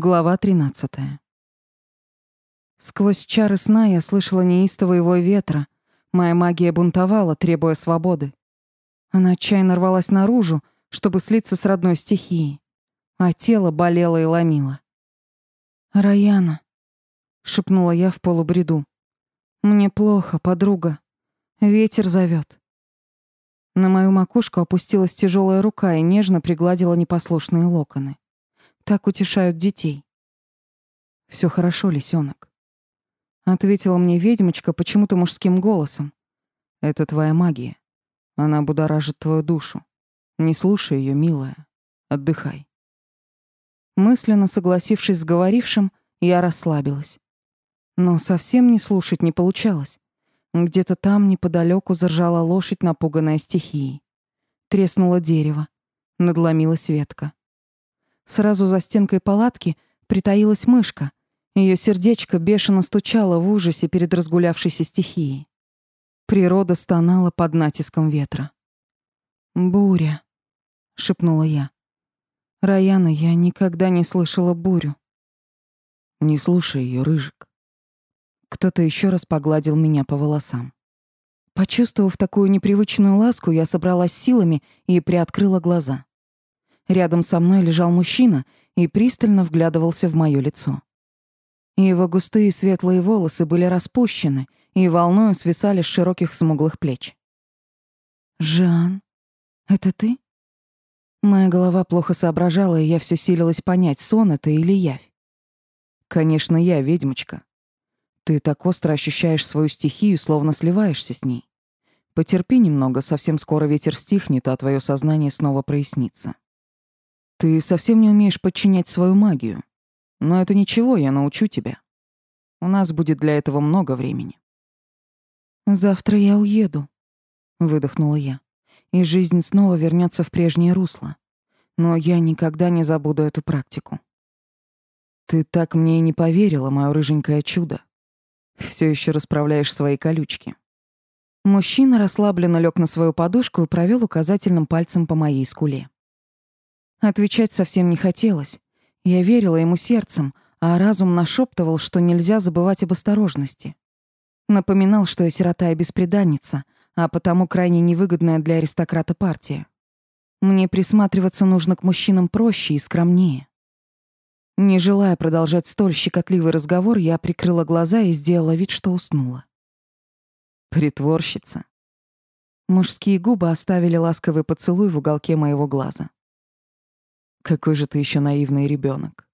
Глава 13. Сквозь чары сна я слышала неистовый вой ветра. Моя магия бунтовала, требуя свободы. Она отчаянно рвалась наружу, чтобы слиться с родной стихией. А тело болело и ломило. «Раяна», — шепнула я в полубреду. «Мне плохо, подруга. Ветер зовет. На мою макушку опустилась тяжелая рука и нежно пригладила непослушные локоны. Так утешают детей. Все хорошо, лисенок. Ответила мне ведьмочка почему-то мужским голосом. Это твоя магия. Она будоражит твою душу. Не слушай ее, милая. Отдыхай. Мысленно согласившись с говорившим, я расслабилась. Но совсем не слушать не получалось. Где-то там неподалеку заржала лошадь, напуганная стихией. Треснуло дерево. Надломилась ветка. Сразу за стенкой палатки притаилась мышка. Ее сердечко бешено стучало в ужасе перед разгулявшейся стихией. Природа стонала под натиском ветра. «Буря», — шепнула я. «Раяна, я никогда не слышала бурю». «Не слушай ее, рыжик». Кто-то еще раз погладил меня по волосам. Почувствовав такую непривычную ласку, я собралась силами и приоткрыла глаза. Рядом со мной лежал мужчина и пристально вглядывался в моё лицо. Его густые светлые волосы были распущены и волною свисали с широких смуглых плеч. «Жан, это ты?» Моя голова плохо соображала, и я всё силилась понять, сон это или явь. «Конечно, я, ведьмочка. Ты так остро ощущаешь свою стихию, словно сливаешься с ней. Потерпи немного, совсем скоро ветер стихнет, а твое сознание снова прояснится». Ты совсем не умеешь подчинять свою магию. Но это ничего, я научу тебя. У нас будет для этого много времени. Завтра я уеду, выдохнула я. И жизнь снова вернется в прежнее русло. Но я никогда не забуду эту практику. Ты так мне и не поверила, моё рыженькое чудо. Все еще расправляешь свои колючки. Мужчина расслабленно лег на свою подушку и провел указательным пальцем по моей скуле. Отвечать совсем не хотелось. Я верила ему сердцем, а разум нашептывал, что нельзя забывать об осторожности. Напоминал, что я сирота и бесприданница, а потому крайне невыгодная для аристократа партия. Мне присматриваться нужно к мужчинам проще и скромнее. Не желая продолжать столь щекотливый разговор, я прикрыла глаза и сделала вид, что уснула. Притворщица. Мужские губы оставили ласковый поцелуй в уголке моего глаза. Какой же ты еще наивный ребенок.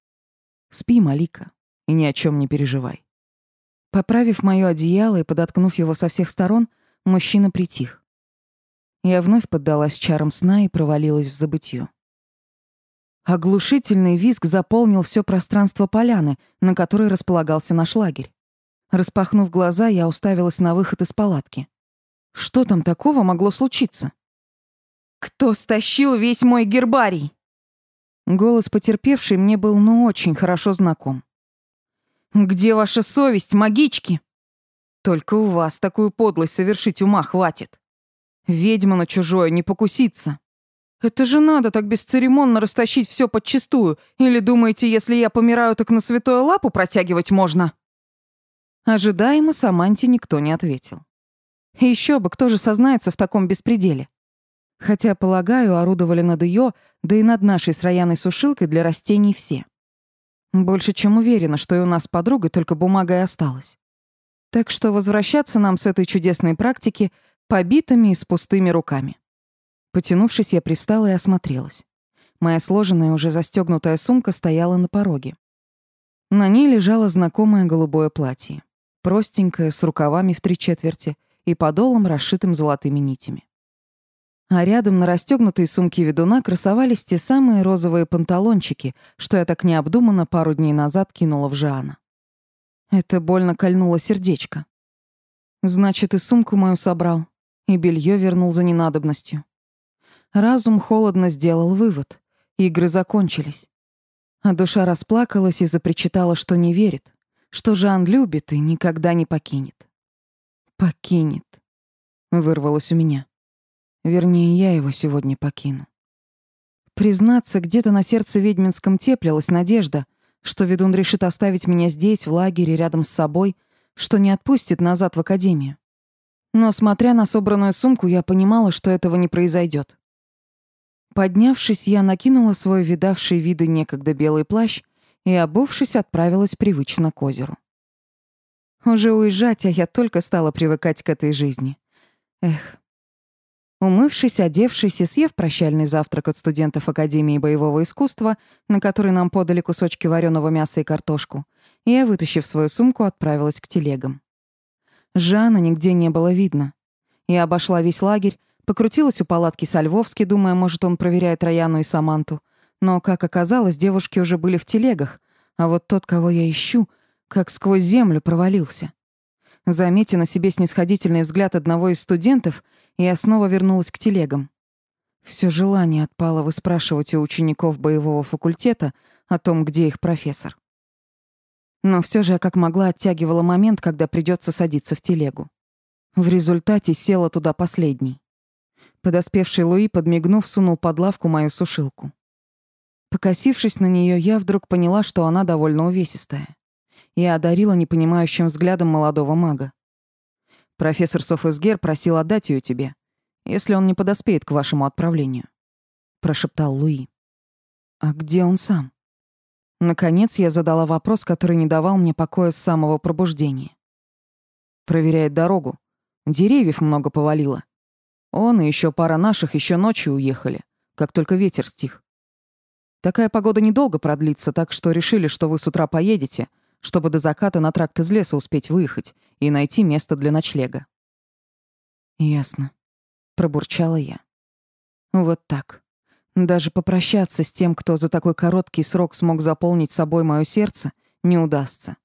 Спи, Малика, и ни о чем не переживай. Поправив моё одеяло и подоткнув его со всех сторон, мужчина притих. Я вновь поддалась чарам сна и провалилась в забытье. Оглушительный визг заполнил все пространство поляны, на которой располагался наш лагерь. Распахнув глаза, я уставилась на выход из палатки. Что там такого могло случиться? «Кто стащил весь мой гербарий?» Голос потерпевшей мне был ну очень хорошо знаком. «Где ваша совесть, магички? Только у вас такую подлость совершить ума хватит. Ведьма на чужое не покуситься. Это же надо так бесцеремонно растащить все подчистую. Или думаете, если я помираю, так на святую лапу протягивать можно?» Ожидаемо Саманте никто не ответил. Еще бы, кто же сознается в таком беспределе? Хотя, полагаю, орудовали над ее, да и над нашей с Рояной сушилкой для растений все. Больше чем уверена, что и у нас с подругой только бумага и осталась. Так что возвращаться нам с этой чудесной практики побитыми и с пустыми руками. Потянувшись, я привстала и осмотрелась. Моя сложенная, уже застегнутая сумка стояла на пороге. На ней лежало знакомое голубое платье. Простенькое, с рукавами в три четверти и подолом, расшитым золотыми нитями а рядом на расстёгнутой сумке ведуна красовались те самые розовые панталончики, что я так необдуманно пару дней назад кинула в Жана. Это больно кольнуло сердечко. Значит, и сумку мою собрал, и белье вернул за ненадобностью. Разум холодно сделал вывод. Игры закончились. А душа расплакалась и запричитала, что не верит, что Жан любит и никогда не покинет. «Покинет», — вырвалось у меня. Вернее, я его сегодня покину. Признаться, где-то на сердце ведьминском теплилась надежда, что ведун решит оставить меня здесь, в лагере, рядом с собой, что не отпустит назад в академию. Но, смотря на собранную сумку, я понимала, что этого не произойдет. Поднявшись, я накинула свой видавший виды некогда белый плащ и, обувшись, отправилась привычно к озеру. Уже уезжать, а я только стала привыкать к этой жизни. Эх. Умывшись, одевшись и съев прощальный завтрак от студентов Академии боевого искусства, на который нам подали кусочки вареного мяса и картошку, я, вытащив свою сумку, отправилась к телегам. Жана нигде не было видно. Я обошла весь лагерь, покрутилась у палатки со Львовски, думая, может, он проверяет Раяну и Саманту. Но, как оказалось, девушки уже были в телегах, а вот тот, кого я ищу, как сквозь землю провалился. Заметя на себе снисходительный взгляд одного из студентов, я снова вернулась к телегам. Все желание отпало выспрашивать у учеников боевого факультета о том, где их профессор. Но все же я как могла оттягивала момент, когда придется садиться в телегу. В результате села туда последней. Подоспевший Луи, подмигнув, сунул под лавку мою сушилку. Покосившись на нее, я вдруг поняла, что она довольно увесистая. Я одарила непонимающим взглядом молодого мага. Профессор Софесгер просил отдать ее тебе, если он не подоспеет к вашему отправлению, прошептал Луи. А где он сам? Наконец я задала вопрос, который не давал мне покоя с самого пробуждения. Проверяет дорогу. Деревьев много повалило. Он и еще пара наших еще ночью уехали, как только ветер стих. Такая погода недолго продлится, так что решили, что вы с утра поедете, чтобы до заката на тракт из леса успеть выехать и найти место для ночлега. Ясно, пробурчала я. Вот так. Даже попрощаться с тем, кто за такой короткий срок смог заполнить собой мое сердце, не удастся.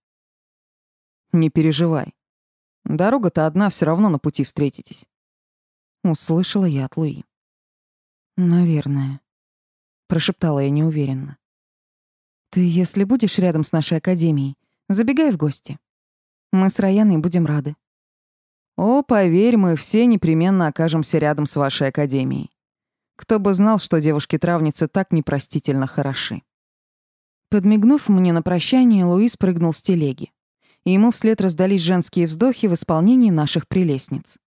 Не переживай. Дорога-то одна, все равно на пути встретитесь. Услышала я от Луи. Наверное, прошептала я неуверенно. Ты, если будешь рядом с нашей академией, Забегай в гости. Мы с Раяной будем рады. О, поверь, мы все непременно окажемся рядом с вашей академией. Кто бы знал, что девушки-травницы так непростительно хороши. Подмигнув мне на прощание, Луис прыгнул с телеги. И ему вслед раздались женские вздохи в исполнении наших прелестниц.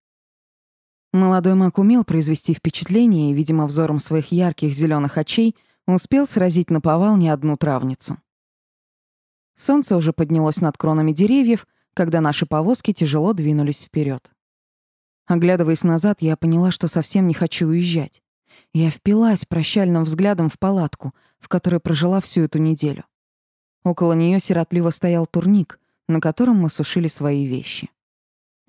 Молодой маг умел произвести впечатление и, видимо, взором своих ярких зеленых очей успел сразить на повал не одну травницу. Солнце уже поднялось над кронами деревьев, когда наши повозки тяжело двинулись вперед. Оглядываясь назад, я поняла, что совсем не хочу уезжать. Я впилась прощальным взглядом в палатку, в которой прожила всю эту неделю. Около нее сиротливо стоял турник, на котором мы сушили свои вещи.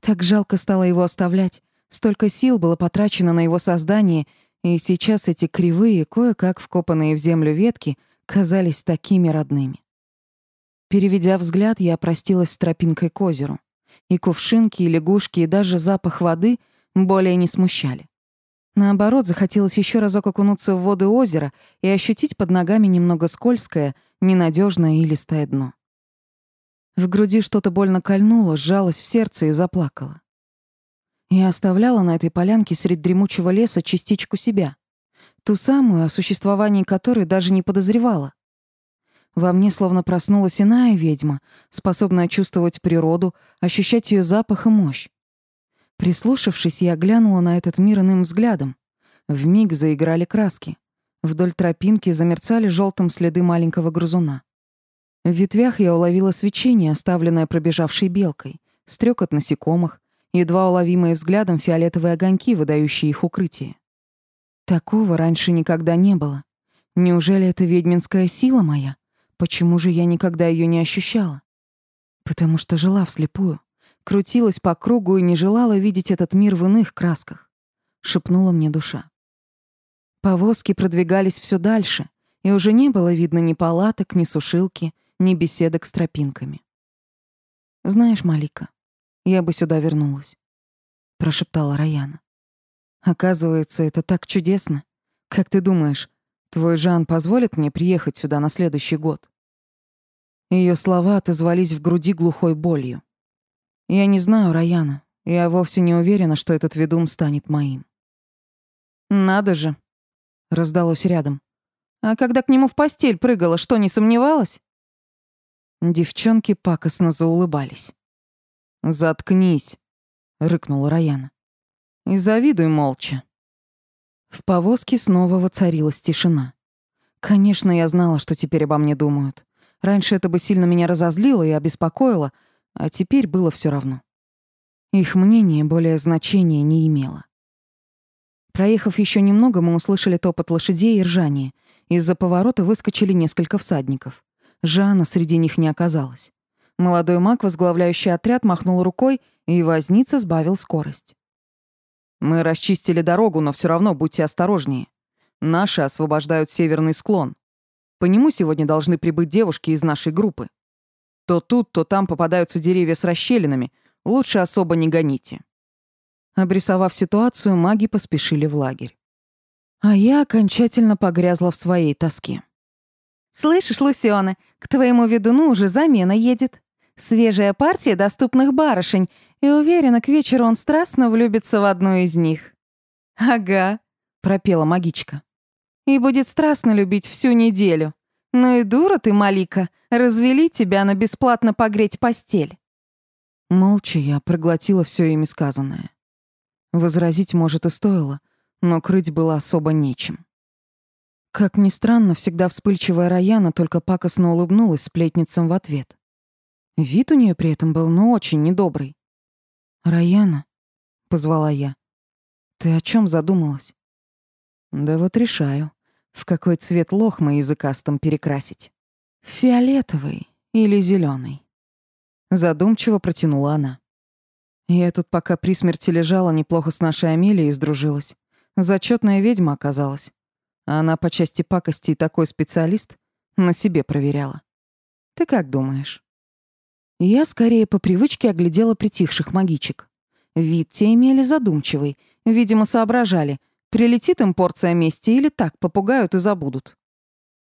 Так жалко стало его оставлять. Столько сил было потрачено на его создание, и сейчас эти кривые, кое-как вкопанные в землю ветки казались такими родными. Переведя взгляд, я простилась с тропинкой к озеру. И кувшинки, и лягушки, и даже запах воды более не смущали. Наоборот, захотелось еще разок окунуться в воды озера и ощутить под ногами немного скользкое, ненадежное и листое дно. В груди что-то больно кольнуло, сжалось в сердце и заплакало. Я оставляла на этой полянке средь дремучего леса частичку себя, ту самую, о существовании которой даже не подозревала. Во мне словно проснулась иная ведьма, способная чувствовать природу, ощущать ее запах и мощь. Прислушавшись, я глянула на этот мир иным взглядом. В миг заиграли краски. Вдоль тропинки замерцали желтым следы маленького грызуна. В ветвях я уловила свечение, оставленное пробежавшей белкой, стрекот насекомых, едва уловимые взглядом фиолетовые огоньки, выдающие их укрытие. Такого раньше никогда не было. Неужели это ведьминская сила моя? Почему же я никогда ее не ощущала? Потому что жила вслепую, крутилась по кругу и не желала видеть этот мир в иных красках, шепнула мне душа. Повозки продвигались все дальше, и уже не было видно ни палаток, ни сушилки, ни беседок с тропинками. Знаешь, Малика, я бы сюда вернулась, прошептала Раяна. Оказывается, это так чудесно. Как ты думаешь, Твой Жан позволит мне приехать сюда на следующий год?» Ее слова отозвались в груди глухой болью. «Я не знаю Раяна. Я вовсе не уверена, что этот ведун станет моим». «Надо же!» — раздалось рядом. «А когда к нему в постель прыгала, что, не сомневалась?» Девчонки пакостно заулыбались. «Заткнись», — рыкнула Раяна. «И завидуй молча». В повозке снова воцарилась тишина. Конечно, я знала, что теперь обо мне думают. Раньше это бы сильно меня разозлило и обеспокоило, а теперь было все равно. Их мнение более значения не имело. Проехав еще немного, мы услышали топот лошадей и ржание. Из-за поворота выскочили несколько всадников. Жана среди них не оказалось. Молодой маг, возглавляющий отряд, махнул рукой, и возница сбавил скорость. «Мы расчистили дорогу, но все равно будьте осторожнее. Наши освобождают северный склон. По нему сегодня должны прибыть девушки из нашей группы. То тут, то там попадаются деревья с расщелинами. Лучше особо не гоните». Обрисовав ситуацию, маги поспешили в лагерь. А я окончательно погрязла в своей тоске. «Слышишь, Лусёна, к твоему ведуну уже замена едет. Свежая партия доступных барышень, и уверена, к вечеру он страстно влюбится в одну из них». «Ага», — пропела магичка. «И будет страстно любить всю неделю. Ну и дура ты, Малика, развели тебя на бесплатно погреть постель». Молча я проглотила все ими сказанное. Возразить, может, и стоило, но крыть было особо нечем. Как ни странно, всегда вспыльчивая Раяна только пакостно улыбнулась сплетницам в ответ. Вид у нее при этом был, ну, очень недобрый. «Раяна», — позвала я, — «ты о чем задумалась?» «Да вот решаю, в какой цвет лохма языкастом перекрасить. Фиолетовый или зеленый. Задумчиво протянула она. Я тут пока при смерти лежала, неплохо с нашей Амелией сдружилась. Зачетная ведьма оказалась. Она по части пакости такой специалист, на себе проверяла. Ты как думаешь? Я скорее по привычке оглядела притихших магичек. Вид те имели задумчивый, видимо, соображали, прилетит им порция мести или так попугают и забудут.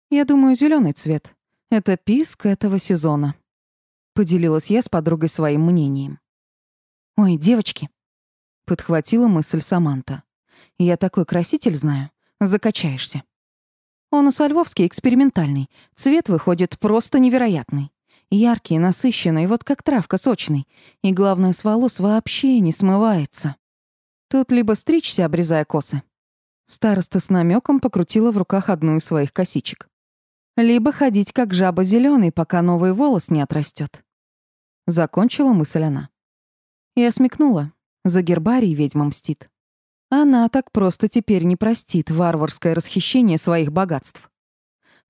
Я думаю, зеленый цвет. Это писк этого сезона. Поделилась я с подругой своим мнением. Ой, девочки, подхватила мысль Саманта. Я такой краситель знаю. Закачаешься. Он у Сальвовский экспериментальный. Цвет выходит просто невероятный. Яркий, насыщенный, вот как травка сочный. И главное, с волос вообще не смывается. Тут либо стричься, обрезая косы. Староста с намеком покрутила в руках одну из своих косичек. Либо ходить как жаба зеленый, пока новый волос не отрастет. Закончила мысль она. Я смекнула. За гербарий ведьма мстит. Она так просто теперь не простит варварское расхищение своих богатств.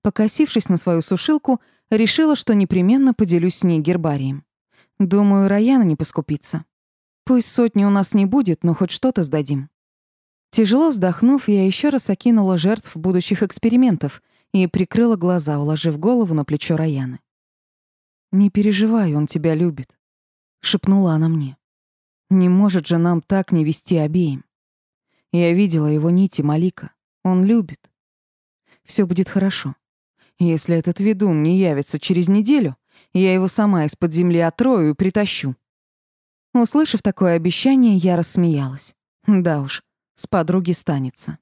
Покосившись на свою сушилку, решила, что непременно поделюсь с ней гербарием. Думаю, Раяна не поскупится. Пусть сотни у нас не будет, но хоть что-то сдадим. Тяжело вздохнув, я еще раз окинула жертв будущих экспериментов и прикрыла глаза, уложив голову на плечо Раяны. «Не переживай, он тебя любит», — шепнула она мне. «Не может же нам так не вести обеим. Я видела его нити Малика. Он любит. Все будет хорошо. Если этот ведун не явится через неделю, я его сама из-под земли отрою и притащу. Услышав такое обещание, я рассмеялась. Да уж, с подруги станется.